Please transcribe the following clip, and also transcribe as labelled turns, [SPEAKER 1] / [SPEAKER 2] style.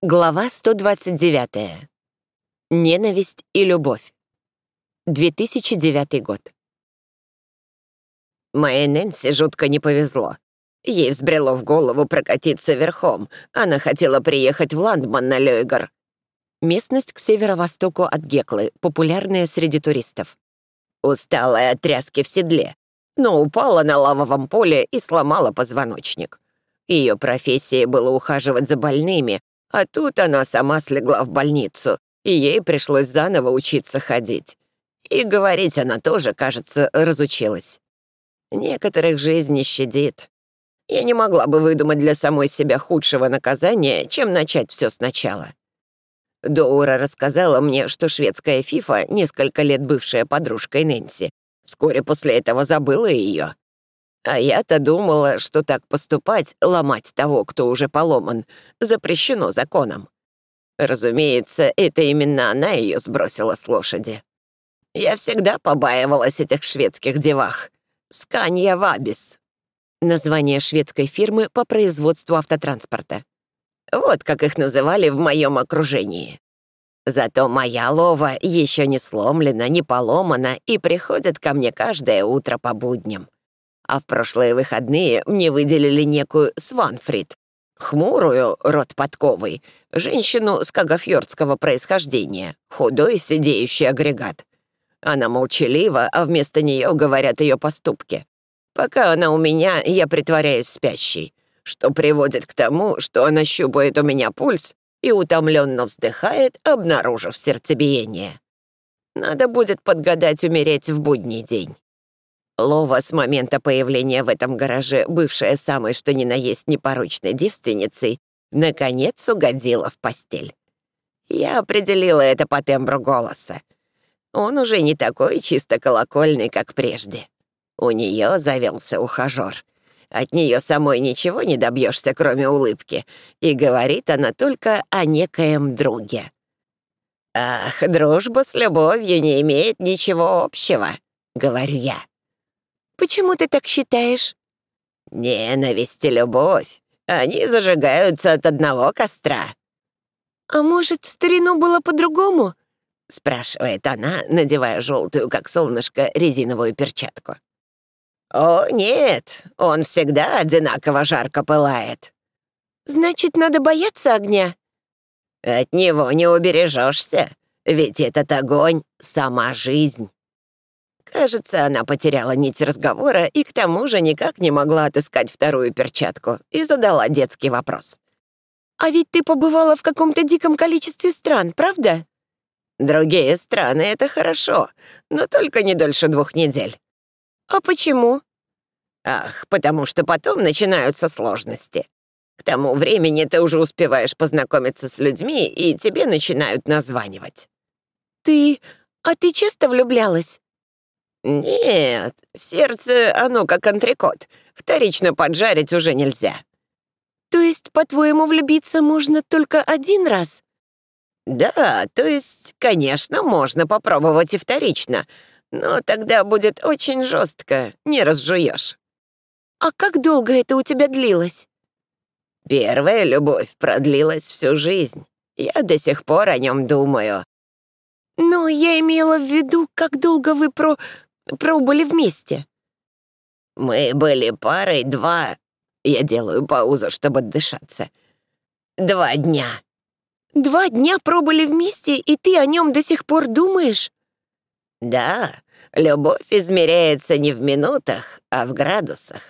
[SPEAKER 1] Глава 129. Ненависть и любовь. 2009 год.
[SPEAKER 2] Моей Нэнси жутко не повезло. Ей взбрело в голову прокатиться верхом. Она хотела приехать в Ландман на Лёйгар.
[SPEAKER 1] Местность к северо-востоку от Геклы, популярная среди туристов.
[SPEAKER 2] Усталая от тряски в седле, но упала на лавовом поле и сломала позвоночник. Ее профессией было ухаживать за больными, а тут она сама слегла в больницу, и ей пришлось заново учиться ходить. И говорить она тоже, кажется, разучилась. Некоторых жизнь не щадит. Я не могла бы выдумать для самой себя худшего наказания, чем начать все сначала. Доура рассказала мне, что шведская фифа, несколько лет бывшая подружкой Нэнси, вскоре после этого забыла ее. А я-то думала, что так поступать, ломать того, кто уже поломан, запрещено законом. Разумеется, это именно она ее сбросила с лошади. Я всегда побаивалась этих шведских девах. Сканья Вабис.
[SPEAKER 1] Название шведской фирмы по производству автотранспорта.
[SPEAKER 2] Вот как их называли в моем окружении. Зато моя лова еще не сломлена, не поломана и приходит ко мне каждое утро по будням а в прошлые выходные мне выделили некую Сванфрид, хмурую, рот подковый, женщину с кагафьордского происхождения, худой сидеющий агрегат. Она молчалива, а вместо нее говорят ее поступки. Пока она у меня, я притворяюсь спящей, что приводит к тому, что она щупает у меня пульс и утомленно вздыхает, обнаружив сердцебиение. Надо будет подгадать умереть в будний день. Лова с момента появления в этом гараже, бывшая самой что ни на есть непорочной девственницей, наконец угодила в постель. Я определила это по тембру голоса. Он уже не такой чисто колокольный, как прежде. У нее завелся ухажер. От нее самой ничего не добьешься, кроме улыбки, и говорит она только о некоем друге. «Ах, дружба с любовью не имеет ничего общего», — говорю я.
[SPEAKER 1] Почему ты так считаешь?»
[SPEAKER 2] «Ненависть и любовь. Они зажигаются от одного костра».
[SPEAKER 1] «А может, в старину было по-другому?»
[SPEAKER 2] — спрашивает она, надевая желтую, как солнышко, резиновую перчатку. «О, нет, он всегда одинаково жарко пылает».
[SPEAKER 1] «Значит, надо бояться огня?»
[SPEAKER 2] «От него не убережешься, ведь этот огонь — сама жизнь». Кажется, она потеряла нить разговора и к тому же никак не могла отыскать вторую перчатку и задала детский вопрос.
[SPEAKER 1] «А ведь ты побывала в каком-то диком количестве стран, правда?»
[SPEAKER 2] «Другие страны — это хорошо, но только не дольше двух недель».
[SPEAKER 1] «А почему?»
[SPEAKER 2] «Ах, потому что потом начинаются сложности. К тому времени ты уже успеваешь познакомиться с людьми, и тебе начинают названивать».
[SPEAKER 1] «Ты... А ты часто влюблялась?»
[SPEAKER 2] «Нет, сердце, оно как антрикот. Вторично поджарить уже нельзя».
[SPEAKER 1] «То есть, по-твоему, влюбиться можно только один раз?»
[SPEAKER 2] «Да, то есть, конечно, можно попробовать и вторично, но тогда будет очень жестко, не разжуешь».
[SPEAKER 1] «А как долго это у тебя длилось?»
[SPEAKER 2] «Первая любовь продлилась всю жизнь. Я до сих пор о нем думаю».
[SPEAKER 1] «Ну, я имела в виду, как долго вы про пробыли вместе?»
[SPEAKER 2] «Мы были парой два...» Я делаю паузу, чтобы отдышаться. «Два дня».
[SPEAKER 1] «Два дня пробыли вместе, и ты о нем до сих пор думаешь?»
[SPEAKER 2] «Да, любовь измеряется не в минутах, а в градусах».